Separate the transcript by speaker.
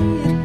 Speaker 1: sourire